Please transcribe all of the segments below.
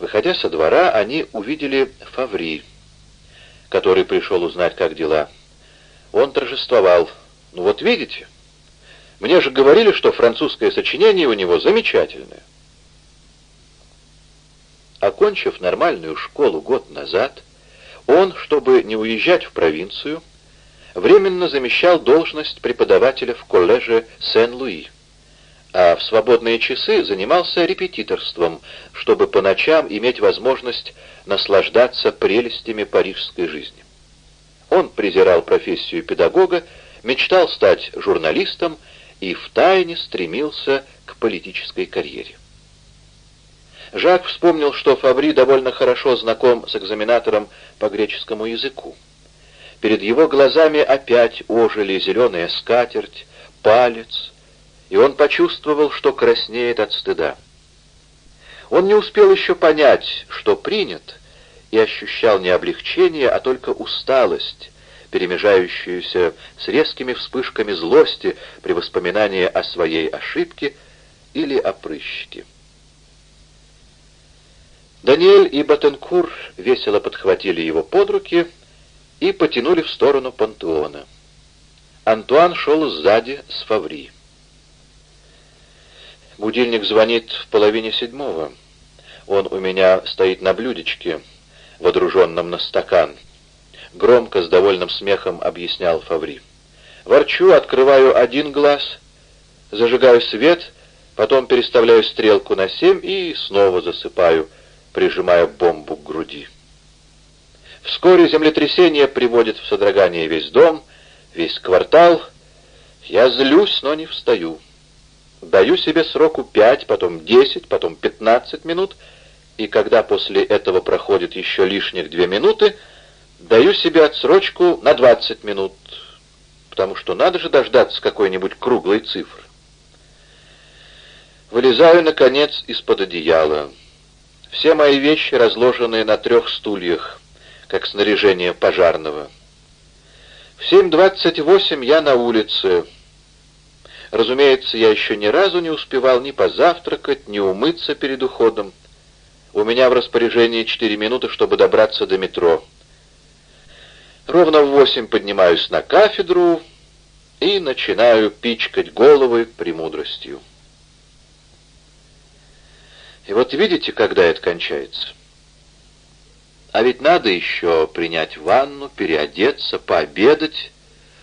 Выходя со двора, они увидели Фаври, который пришел узнать, как дела. Он торжествовал. «Ну вот видите, мне же говорили, что французское сочинение у него замечательное». Окончив нормальную школу год назад, он, чтобы не уезжать в провинцию, временно замещал должность преподавателя в коллеже Сен-Луи, а в свободные часы занимался репетиторством, чтобы по ночам иметь возможность наслаждаться прелестями парижской жизни. Он презирал профессию педагога, мечтал стать журналистом и втайне стремился к политической карьере. Жак вспомнил, что Фабри довольно хорошо знаком с экзаменатором по греческому языку. Перед его глазами опять ожили зеленая скатерть, палец, и он почувствовал, что краснеет от стыда. Он не успел еще понять, что принят, и ощущал не облегчение, а только усталость, перемежающуюся с резкими вспышками злости при воспоминании о своей ошибке или о прыщике. Даниэль и Батенкур весело подхватили его под руки и потянули в сторону пантеона. Антуан шел сзади с Фаври. Будильник звонит в половине седьмого. Он у меня стоит на блюдечке, водруженном на стакан. Громко, с довольным смехом объяснял Фаври. Ворчу, открываю один глаз, зажигаю свет, потом переставляю стрелку на семь и снова засыпаю — прижимая бомбу к груди. Вскоре землетрясение приводит в содрогание весь дом, весь квартал. Я злюсь, но не встаю. Даю себе сроку пять, потом десять, потом пятнадцать минут, и когда после этого проходит еще лишних две минуты, даю себе отсрочку на двадцать минут, потому что надо же дождаться какой-нибудь круглой цифры. Вылезаю, наконец, из-под одеяла. Все мои вещи разложены на трех стульях, как снаряжение пожарного. В 7.28 я на улице. Разумеется, я еще ни разу не успевал ни позавтракать, ни умыться перед уходом. У меня в распоряжении четыре минуты, чтобы добраться до метро. Ровно в восемь поднимаюсь на кафедру и начинаю пичкать головы премудростью. И вот видите, когда это кончается. А ведь надо еще принять ванну, переодеться, пообедать,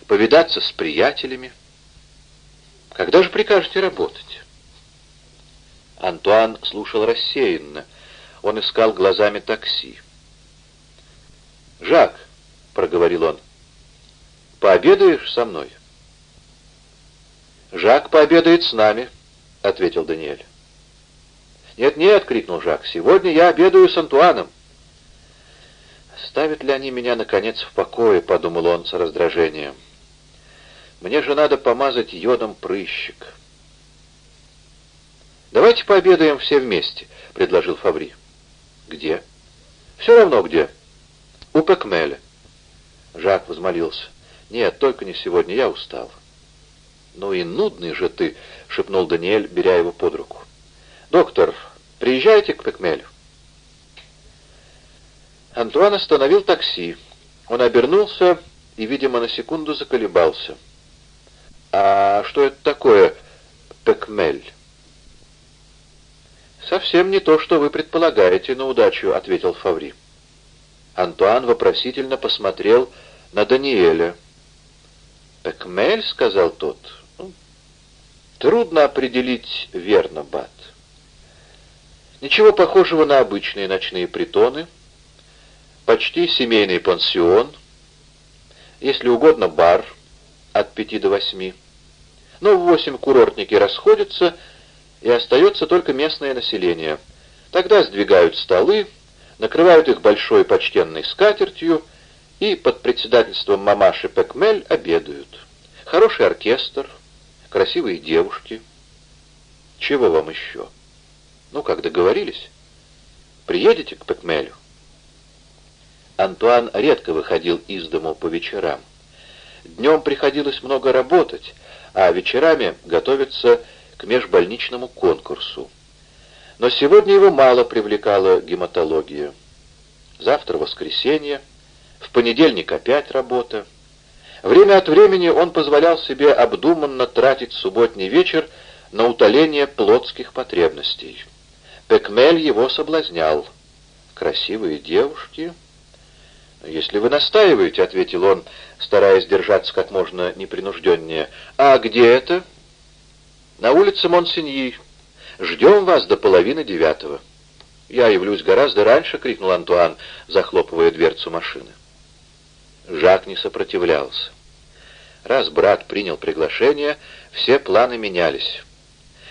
повидаться с приятелями. Когда же прикажете работать? Антуан слушал рассеянно. Он искал глазами такси. «Жак», — проговорил он, — «пообедаешь со мной?» «Жак пообедает с нами», — ответил Даниэль. «Нет-нет!» — крикнул Жак. «Сегодня я обедаю с Антуаном!» «Ставят ли они меня, наконец, в покое?» — подумал он с раздражением. «Мне же надо помазать йодом прыщик». «Давайте пообедаем все вместе», — предложил Фаври. «Где?» «Все равно где». «У Пекмеля». Жак возмолился. «Нет, только не сегодня, я устал». «Ну и нудный же ты», — шепнул Даниэль, беря его под руку. «Доктор, приезжайте к Пекмелю». Антуан остановил такси. Он обернулся и, видимо, на секунду заколебался. «А что это такое, Пекмель?» «Совсем не то, что вы предполагаете на удачу», — ответил Фаври. Антуан вопросительно посмотрел на Даниэля. «Пекмель?» — сказал тот. «Ну, «Трудно определить верно, Бат. Ничего похожего на обычные ночные притоны, почти семейный пансион, если угодно бар от пяти до восьми. Но в восемь курортники расходятся, и остается только местное население. Тогда сдвигают столы, накрывают их большой почтенной скатертью и под председательством мамаши Пекмель обедают. Хороший оркестр, красивые девушки. Чего вам еще? Ну, как договорились? Приедете к Пекмелю? Антуан редко выходил из дому по вечерам. Днем приходилось много работать, а вечерами готовиться к межбольничному конкурсу. Но сегодня его мало привлекала гематология. Завтра воскресенье, в понедельник опять работа. Время от времени он позволял себе обдуманно тратить субботний вечер на утоление плотских потребностей. Пекмель его соблазнял. Красивые девушки... «Если вы настаиваете», — ответил он, стараясь держаться как можно непринужденнее. «А где это?» «На улице Монсеньи. Ждем вас до половины девятого». «Я явлюсь гораздо раньше», — крикнул Антуан, захлопывая дверцу машины. Жак не сопротивлялся. Раз брат принял приглашение, все планы менялись.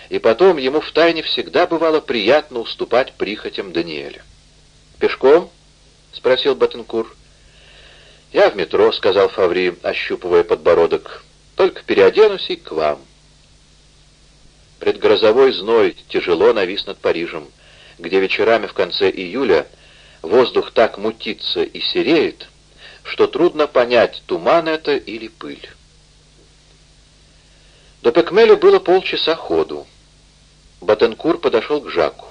И потом ему втайне всегда бывало приятно уступать прихотям Даниэля. «Пешком?» — спросил Батенкур. «Я в метро», — сказал Фаври, ощупывая подбородок. «Только переоденусь и к вам». Предгрозовой зной тяжело навис над Парижем, где вечерами в конце июля воздух так мутится и сереет, что трудно понять, туман это или пыль. До Пекмеля было полчаса ходу. Батенкур подошел к Жаку.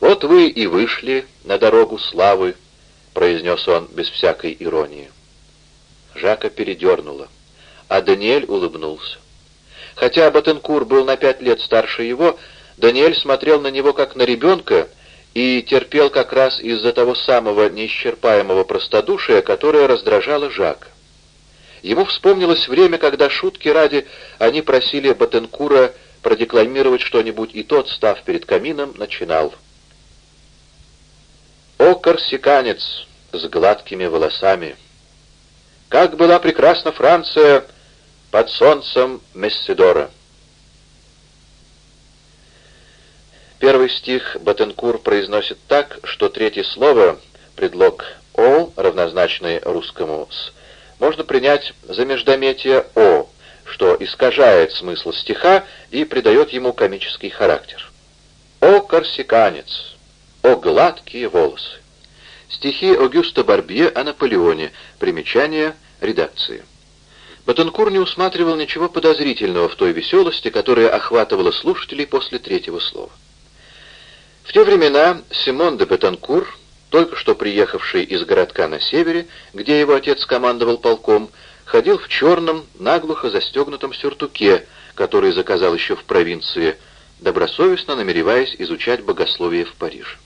«Вот вы и вышли на дорогу славы», — произнес он без всякой иронии. Жака передернуло, а Даниэль улыбнулся. Хотя Батенкур был на пять лет старше его, Даниэль смотрел на него как на ребенка и терпел как раз из-за того самого неисчерпаемого простодушия, которое раздражало Жака. Ему вспомнилось время, когда шутки ради они просили Батенкура продекламировать что-нибудь, и тот, став перед камином, начинал — о, корсиканец с гладкими волосами! Как была прекрасна Франция под солнцем Мессидора! Первый стих Батенкур произносит так, что третье слово, предлог «о», равнозначный русскому «с», можно принять за междометие «о», что искажает смысл стиха и придает ему комический характер. «О, корсиканец! О, гладкие волосы! Стихи Огюста Барбье о Наполеоне. Примечание редакции. Батенкур не усматривал ничего подозрительного в той веселости, которая охватывала слушателей после третьего слова. В те времена Симон де Батенкур, только что приехавший из городка на севере, где его отец командовал полком, ходил в черном, наглухо застегнутом сюртуке, который заказал еще в провинции, добросовестно намереваясь изучать богословие в Париже.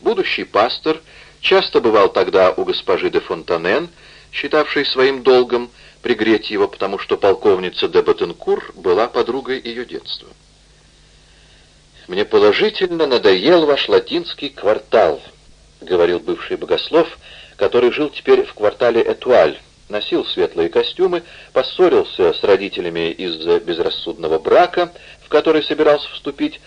Будущий пастор часто бывал тогда у госпожи де Фонтанен, считавшей своим долгом пригреть его, потому что полковница де Батенкур была подругой ее детства. «Мне положительно надоел ваш латинский квартал», — говорил бывший богослов, который жил теперь в квартале Этуаль, носил светлые костюмы, поссорился с родителями из-за безрассудного брака, в который собирался вступить,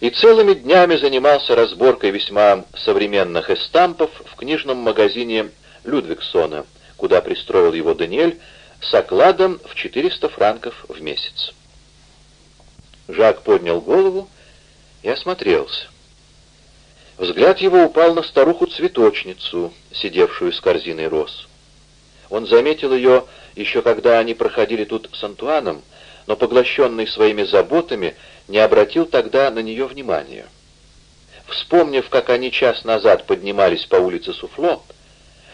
и целыми днями занимался разборкой весьма современных эстампов в книжном магазине Людвигсона, куда пристроил его Даниэль с окладом в 400 франков в месяц. Жак поднял голову и осмотрелся. Взгляд его упал на старуху-цветочницу, сидевшую с корзиной роз. Он заметил ее еще когда они проходили тут с Антуаном, но, поглощенный своими заботами, не обратил тогда на нее внимания. Вспомнив, как они час назад поднимались по улице Суфло,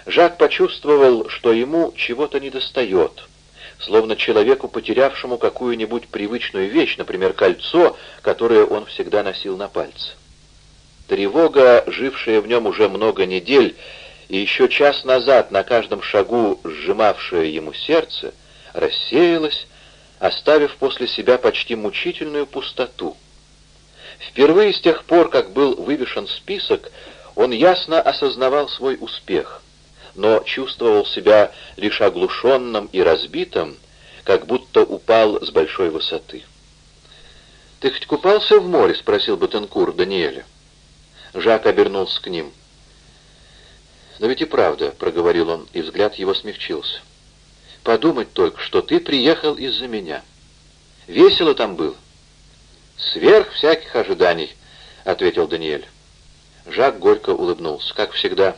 Жак почувствовал, что ему чего-то недостает, словно человеку, потерявшему какую-нибудь привычную вещь, например, кольцо, которое он всегда носил на пальце. Тревога, жившая в нем уже много недель, и еще час назад на каждом шагу сжимавшая ему сердце, рассеялась, оставив после себя почти мучительную пустоту. Впервые с тех пор, как был вывешен список, он ясно осознавал свой успех, но чувствовал себя лишь оглушенным и разбитым, как будто упал с большой высоты. «Ты хоть купался в море?» — спросил Батенкур Даниэля. Жак обернулся к ним. «Но ведь и правда», — проговорил он, и взгляд его смягчился. Подумать только, что ты приехал из-за меня. Весело там было. Сверх всяких ожиданий, — ответил Даниэль. Жак горько улыбнулся, как всегда.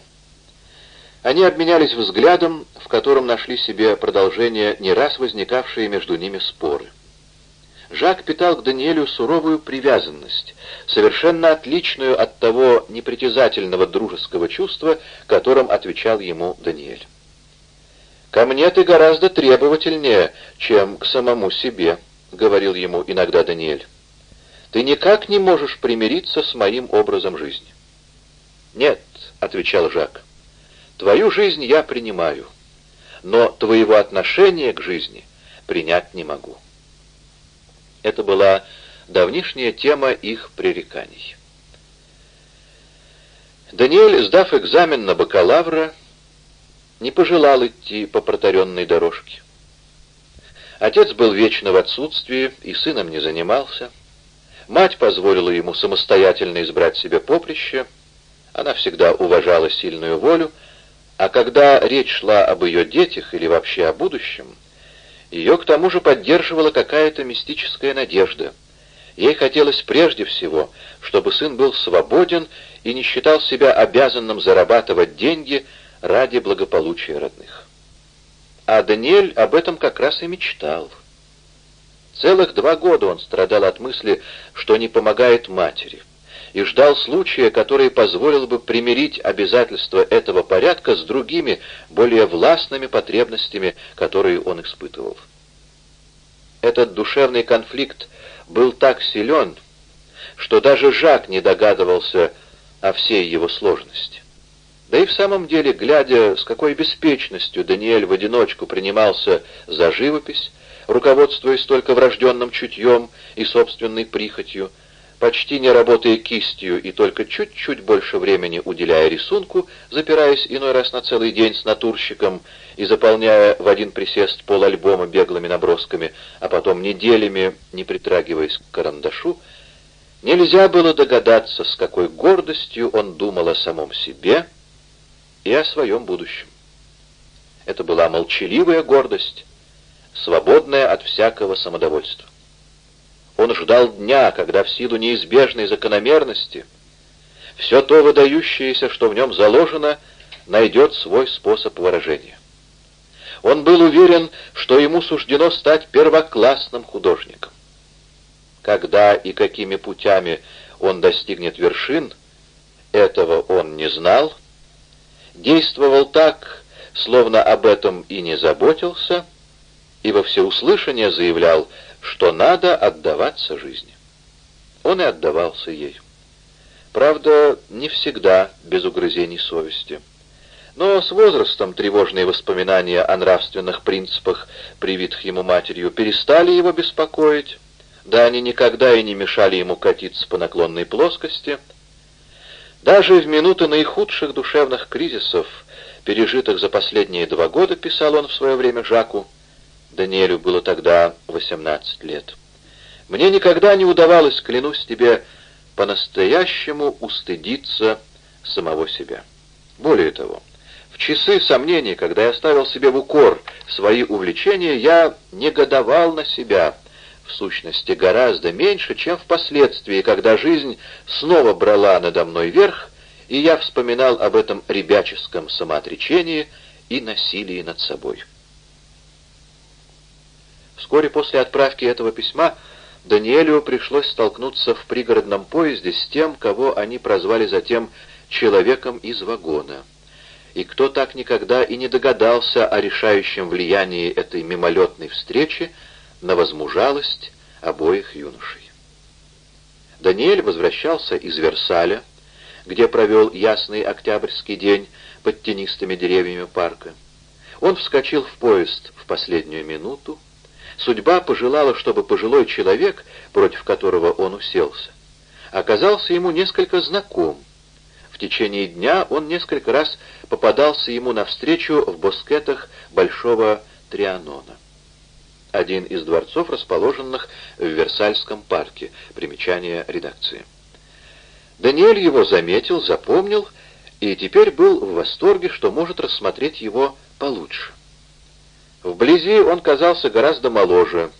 Они обменялись взглядом, в котором нашли себе продолжение не раз возникавшие между ними споры. Жак питал к Даниэлю суровую привязанность, совершенно отличную от того непритязательного дружеского чувства, которым отвечал ему Даниэль. «Ко мне ты гораздо требовательнее, чем к самому себе», — говорил ему иногда Даниэль. «Ты никак не можешь примириться с моим образом жизни». «Нет», — отвечал Жак, — «твою жизнь я принимаю, но твоего отношения к жизни принять не могу». Это была давнишняя тема их пререканий. Даниэль, сдав экзамен на бакалавра, не пожелал идти по протаренной дорожке. Отец был вечно в отсутствии и сыном не занимался. Мать позволила ему самостоятельно избрать себе поприще. Она всегда уважала сильную волю, а когда речь шла об ее детях или вообще о будущем, ее к тому же поддерживала какая-то мистическая надежда. Ей хотелось прежде всего, чтобы сын был свободен и не считал себя обязанным зарабатывать деньги ради благополучия родных. А Даниэль об этом как раз и мечтал. Целых два года он страдал от мысли, что не помогает матери, и ждал случая, который позволил бы примирить обязательства этого порядка с другими, более властными потребностями, которые он испытывал. Этот душевный конфликт был так силен, что даже Жак не догадывался о всей его сложности. Да и в самом деле, глядя, с какой беспечностью Даниэль в одиночку принимался за живопись, руководствуясь только врожденным чутьем и собственной прихотью, почти не работая кистью и только чуть-чуть больше времени уделяя рисунку, запираясь иной раз на целый день с натурщиком и заполняя в один присест пол альбома беглыми набросками, а потом неделями не притрагиваясь к карандашу, нельзя было догадаться, с какой гордостью он думал о самом себе и о своем будущем. Это была молчаливая гордость, свободная от всякого самодовольства. Он ждал дня, когда в силу неизбежной закономерности все то выдающееся, что в нем заложено, найдет свой способ выражения. Он был уверен, что ему суждено стать первоклассным художником. Когда и какими путями он достигнет вершин, этого он не знал, действовал так, словно об этом и не заботился, и во всеуслышание заявлял, что надо отдаваться жизни. Он и отдавался ей. Правда, не всегда без угрызений совести. Но с возрастом тревожные воспоминания о нравственных принципах, привитых ему матерью, перестали его беспокоить, да они никогда и не мешали ему катиться по наклонной плоскости. Даже в минуты наихудших душевных кризисов, пережитых за последние два года, писал он в свое время Жаку, Даниэлю было тогда 18 лет. Мне никогда не удавалось, клянусь тебе, по-настоящему устыдиться самого себя. Более того, в часы сомнений, когда я ставил себе в укор свои увлечения, я негодовал на себя, в сущности, гораздо меньше, чем впоследствии, когда жизнь снова брала надо мной верх, и я вспоминал об этом ребяческом самоотречении и насилии над собой. Вскоре после отправки этого письма Даниэлю пришлось столкнуться в пригородном поезде с тем, кого они прозвали затем «человеком из вагона». И кто так никогда и не догадался о решающем влиянии этой мимолетной встречи на возмужалость обоих юношей. Даниэль возвращался из Версаля, где провел ясный октябрьский день под тенистыми деревьями парка. Он вскочил в поезд в последнюю минуту, Судьба пожелала, чтобы пожилой человек, против которого он уселся, оказался ему несколько знаком. В течение дня он несколько раз попадался ему навстречу в боскетах Большого Трианона. Один из дворцов, расположенных в Версальском парке. Примечание редакции. Даниэль его заметил, запомнил и теперь был в восторге, что может рассмотреть его получше. Вблизи он казался гораздо моложе,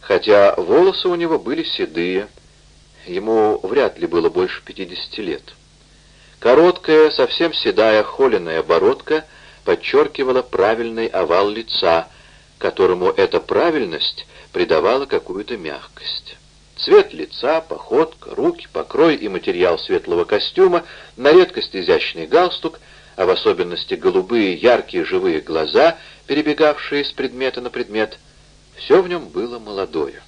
хотя волосы у него были седые, ему вряд ли было больше 50 лет. Короткая, совсем седая холеная бородка подчеркивала правильный овал лица, которому эта правильность придавала какую-то мягкость. Цвет лица, походка, руки, покрой и материал светлого костюма, на редкость изящный галстук, а в особенности голубые, яркие, живые глаза, перебегавшие с предмета на предмет, все в нем было молодое.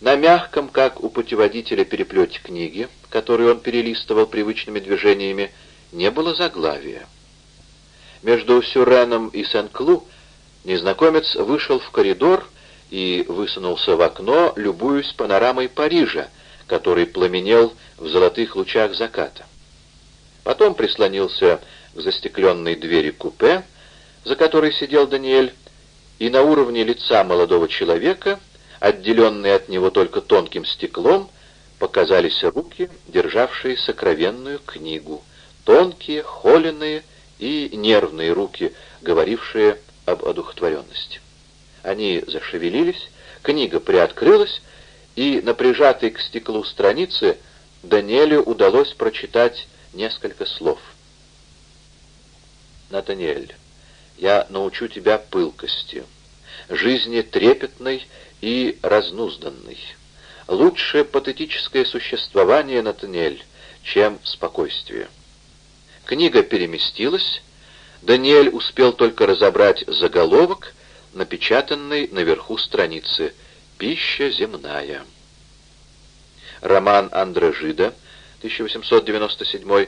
На мягком, как у путеводителя, переплете книги, которую он перелистывал привычными движениями, не было заглавия. Между Сюреном и Сен-Клу незнакомец вышел в коридор и высунулся в окно, любуясь панорамой Парижа, который пламенел в золотых лучах заката. Потом прислонился к застекленной двери купе, за которой сидел Даниэль, и на уровне лица молодого человека, отделенные от него только тонким стеклом, показались руки, державшие сокровенную книгу, тонкие, холеные и нервные руки, говорившие об одухотворенности. Они зашевелились, книга приоткрылась, и на прижатой к стеклу странице Даниэлю удалось прочитать несколько слов. «Натаниэль, я научу тебя пылкости, жизни трепетной и разнузданной. Лучше патетическое существование, Натаниэль, чем спокойствие». Книга переместилась, Даниэль успел только разобрать заголовок, напечатанный наверху страницы «Пища земная». Роман Андре Жида, 1897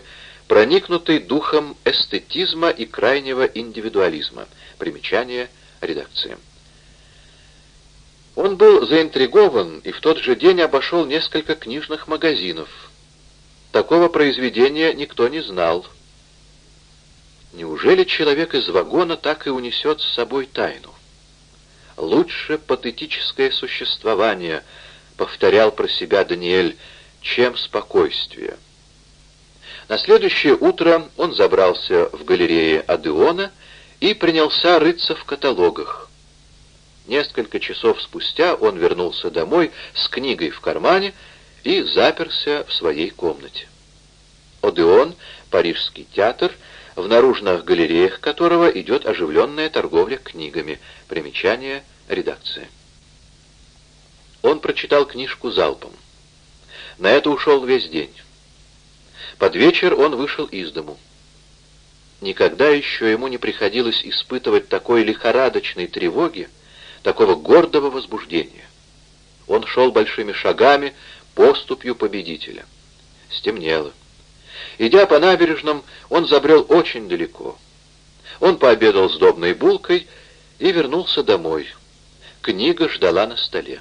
проникнутый духом эстетизма и крайнего индивидуализма. Примечание редакции. Он был заинтригован и в тот же день обошел несколько книжных магазинов. Такого произведения никто не знал. Неужели человек из вагона так и унесет с собой тайну? Лучше патетическое существование, повторял про себя Даниэль, чем спокойствие. На следующее утро он забрался в галерее Адеона и принялся рыться в каталогах. Несколько часов спустя он вернулся домой с книгой в кармане и заперся в своей комнате. Одеон, Парижский театр, в наружных галереях которого идет оживленная торговля книгами. Примечание редакции. Он прочитал книжку залпом. На это ушел весь день. Под вечер он вышел из дому. Никогда еще ему не приходилось испытывать такой лихорадочной тревоги, такого гордого возбуждения. Он шел большими шагами, поступью победителя. Стемнело. Идя по набережным, он забрел очень далеко. Он пообедал сдобной булкой и вернулся домой. Книга ждала на столе.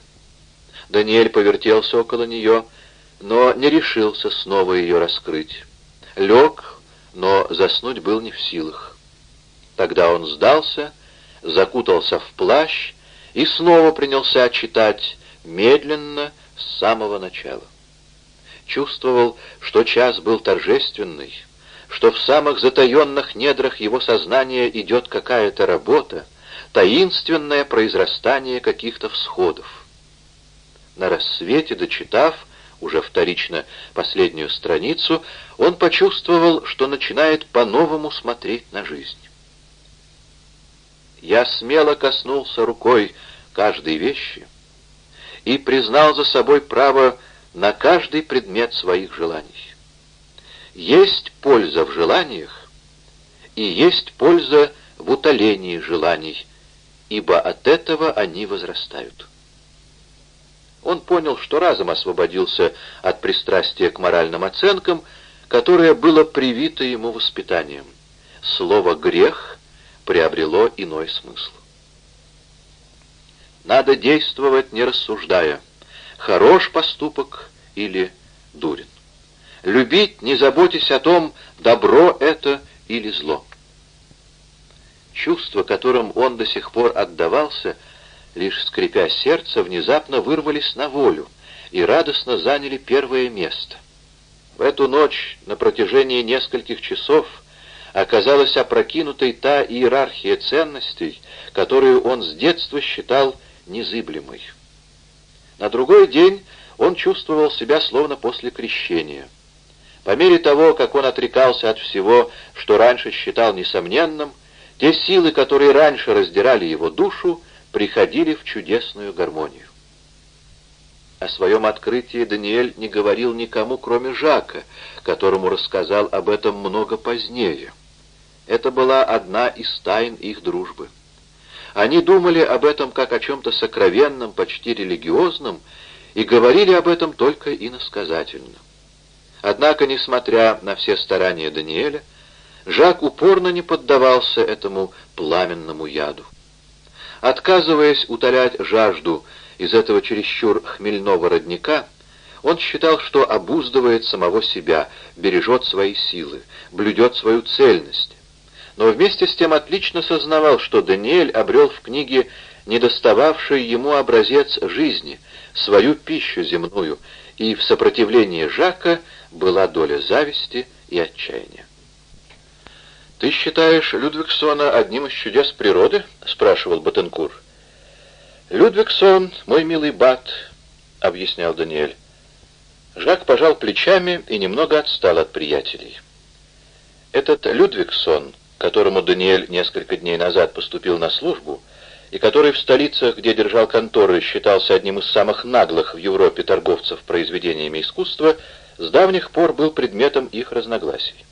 Даниэль повертелся около нее, но не решился снова ее раскрыть. Лег, но заснуть был не в силах. Тогда он сдался, закутался в плащ и снова принялся читать медленно с самого начала. Чувствовал, что час был торжественный, что в самых затаенных недрах его сознания идет какая-то работа, таинственное произрастание каких-то всходов. На рассвете, дочитав, уже вторично последнюю страницу, он почувствовал, что начинает по-новому смотреть на жизнь. Я смело коснулся рукой каждой вещи и признал за собой право на каждый предмет своих желаний. Есть польза в желаниях, и есть польза в утолении желаний, ибо от этого они возрастают. Он понял, что разом освободился от пристрастия к моральным оценкам, которое было привито ему воспитанием. Слово «грех» приобрело иной смысл. Надо действовать, не рассуждая, хорош поступок или дурен. Любить, не заботясь о том, добро это или зло. Чувства, которым он до сих пор отдавался, — лишь скрипя сердце, внезапно вырвались на волю и радостно заняли первое место. В эту ночь на протяжении нескольких часов оказалась опрокинутой та иерархия ценностей, которую он с детства считал незыблемой. На другой день он чувствовал себя словно после крещения. По мере того, как он отрекался от всего, что раньше считал несомненным, Те силы, которые раньше раздирали его душу, приходили в чудесную гармонию. О своем открытии Даниэль не говорил никому, кроме Жака, которому рассказал об этом много позднее. Это была одна из тайн их дружбы. Они думали об этом как о чем-то сокровенном, почти религиозном, и говорили об этом только иносказательно. Однако, несмотря на все старания Даниэля, Жак упорно не поддавался этому пламенному яду. Отказываясь утолять жажду из этого чересчур хмельного родника, он считал, что обуздывает самого себя, бережет свои силы, блюдет свою цельность. Но вместе с тем отлично сознавал, что Даниэль обрел в книге недостававший ему образец жизни, свою пищу земную, и в сопротивлении Жака была доля зависти и отчаяния. «Ты считаешь Людвигсона одним из чудес природы?» — спрашивал Батенкур. «Людвигсон, мой милый бат», — объяснял Даниэль. Жак пожал плечами и немного отстал от приятелей. Этот Людвигсон, которому Даниэль несколько дней назад поступил на службу, и который в столицах, где держал конторы, считался одним из самых наглых в Европе торговцев произведениями искусства, с давних пор был предметом их разногласий.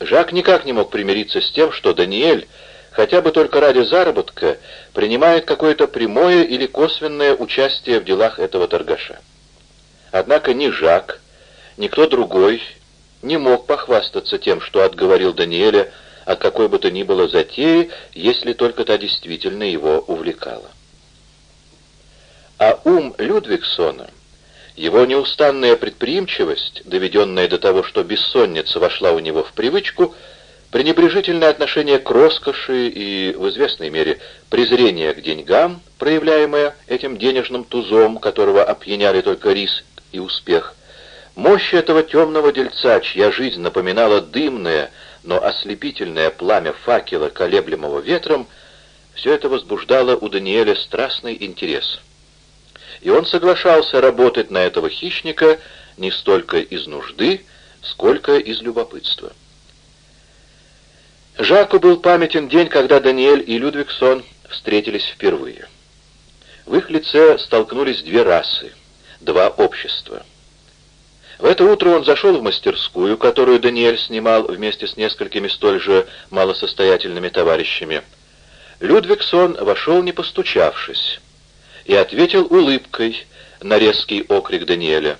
Жак никак не мог примириться с тем, что Даниэль, хотя бы только ради заработка, принимает какое-то прямое или косвенное участие в делах этого торгаша. Однако ни Жак, ни кто другой не мог похвастаться тем, что отговорил Даниэля от какой бы то ни было затеи, если только та действительно его увлекала. А ум Людвигсона его неустанная предприимчивость, доведенная до того, что бессонница вошла у него в привычку, пренебрежительное отношение к роскоши и, в известной мере, презрение к деньгам, проявляемое этим денежным тузом, которого опьяняли только риск и успех, мощь этого темного дельца, чья жизнь напоминала дымное, но ослепительное пламя факела, колеблемого ветром, все это возбуждало у Даниэля страстный интерес и он соглашался работать на этого хищника не столько из нужды, сколько из любопытства. Жаку был памятен день, когда Даниэль и Людвигсон встретились впервые. В их лице столкнулись две расы, два общества. В это утро он зашел в мастерскую, которую Даниэль снимал вместе с несколькими столь же малосостоятельными товарищами. Людвигсон вошел, не постучавшись и ответил улыбкой на резкий окрик Даниэля.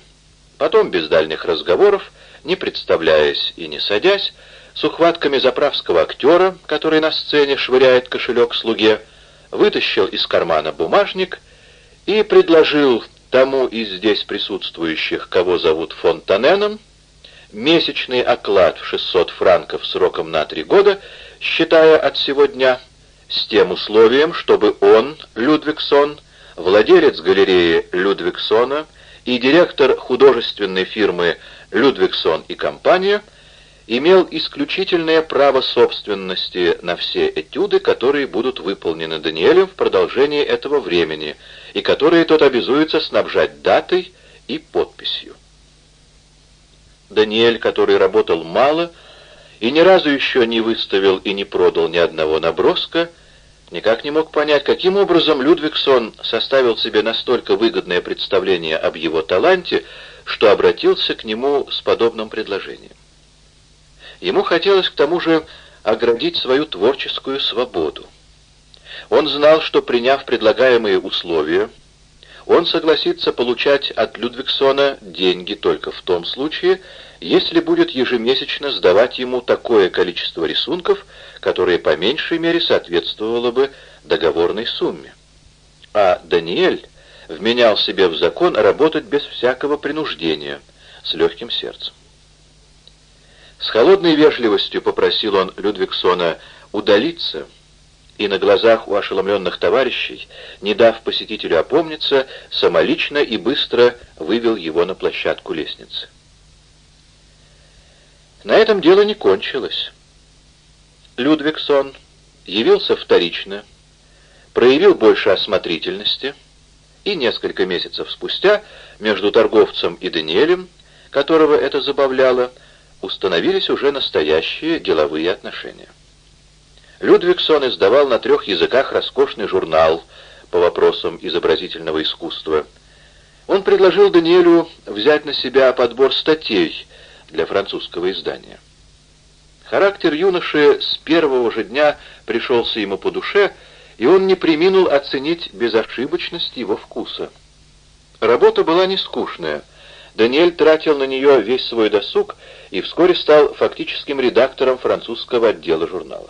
Потом, без дальних разговоров, не представляясь и не садясь, с ухватками заправского актера, который на сцене швыряет кошелек слуге, вытащил из кармана бумажник и предложил тому из здесь присутствующих, кого зовут Фонтаненом, месячный оклад в 600 франков сроком на три года, считая от сего дня, с тем условием, чтобы он, Людвигсон, владелец галереи Людвигсона и директор художественной фирмы «Людвигсон и компания» имел исключительное право собственности на все этюды, которые будут выполнены Даниэлем в продолжении этого времени, и которые тот обязуется снабжать датой и подписью. Даниэль, который работал мало и ни разу еще не выставил и не продал ни одного наброска, никак не мог понять, каким образом Людвигсон составил себе настолько выгодное представление об его таланте, что обратился к нему с подобным предложением. Ему хотелось к тому же оградить свою творческую свободу. Он знал, что, приняв предлагаемые условия, он согласится получать от Людвигсона деньги только в том случае, если будет ежемесячно сдавать ему такое количество рисунков, которое по меньшей мере соответствовало бы договорной сумме. А Даниэль вменял себе в закон работать без всякого принуждения, с легким сердцем. С холодной вежливостью попросил он Людвигсона удалиться, и на глазах у ошеломленных товарищей, не дав посетителю опомниться, самолично и быстро вывел его на площадку лестницы. На этом дело не кончилось. Людвигсон явился вторично, проявил больше осмотрительности, и несколько месяцев спустя между торговцем и Даниэлем, которого это забавляло, установились уже настоящие деловые отношения. Людвигсон издавал на трех языках роскошный журнал по вопросам изобразительного искусства. Он предложил Даниэлю взять на себя подбор статей для французского издания. Характер юноши с первого же дня пришелся ему по душе, и он не приминул оценить безошибочность его вкуса. Работа была не скучная. Даниэль тратил на нее весь свой досуг и вскоре стал фактическим редактором французского отдела журнала.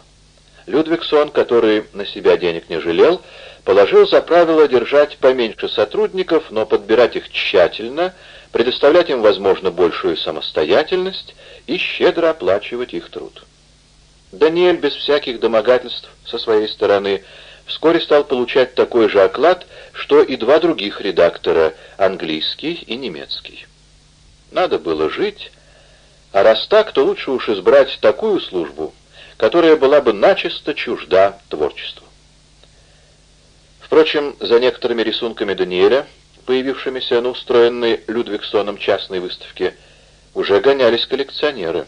Людвигсон, который на себя денег не жалел, положил за правило держать поменьше сотрудников, но подбирать их тщательно, предоставлять им, возможно, большую самостоятельность и щедро оплачивать их труд. Даниэль без всяких домогательств со своей стороны вскоре стал получать такой же оклад, что и два других редактора, английский и немецкий. Надо было жить, а раз так, то лучше уж избрать такую службу, которая была бы начисто чужда творчеству. Впрочем, за некоторыми рисунками Даниэля, появившимися на устроенной Людвигсоном частной выставке, уже гонялись коллекционеры.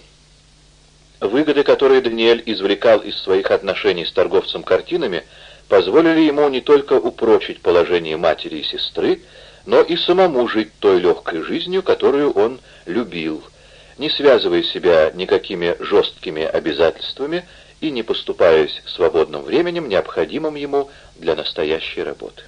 Выгоды, которые Даниэль извлекал из своих отношений с торговцем картинами, позволили ему не только упрочить положение матери и сестры, но и самому жить той легкой жизнью, которую он любил – не связывая себя никакими жесткими обязательствами и не поступаясь свободным временем, необходимым ему для настоящей работы.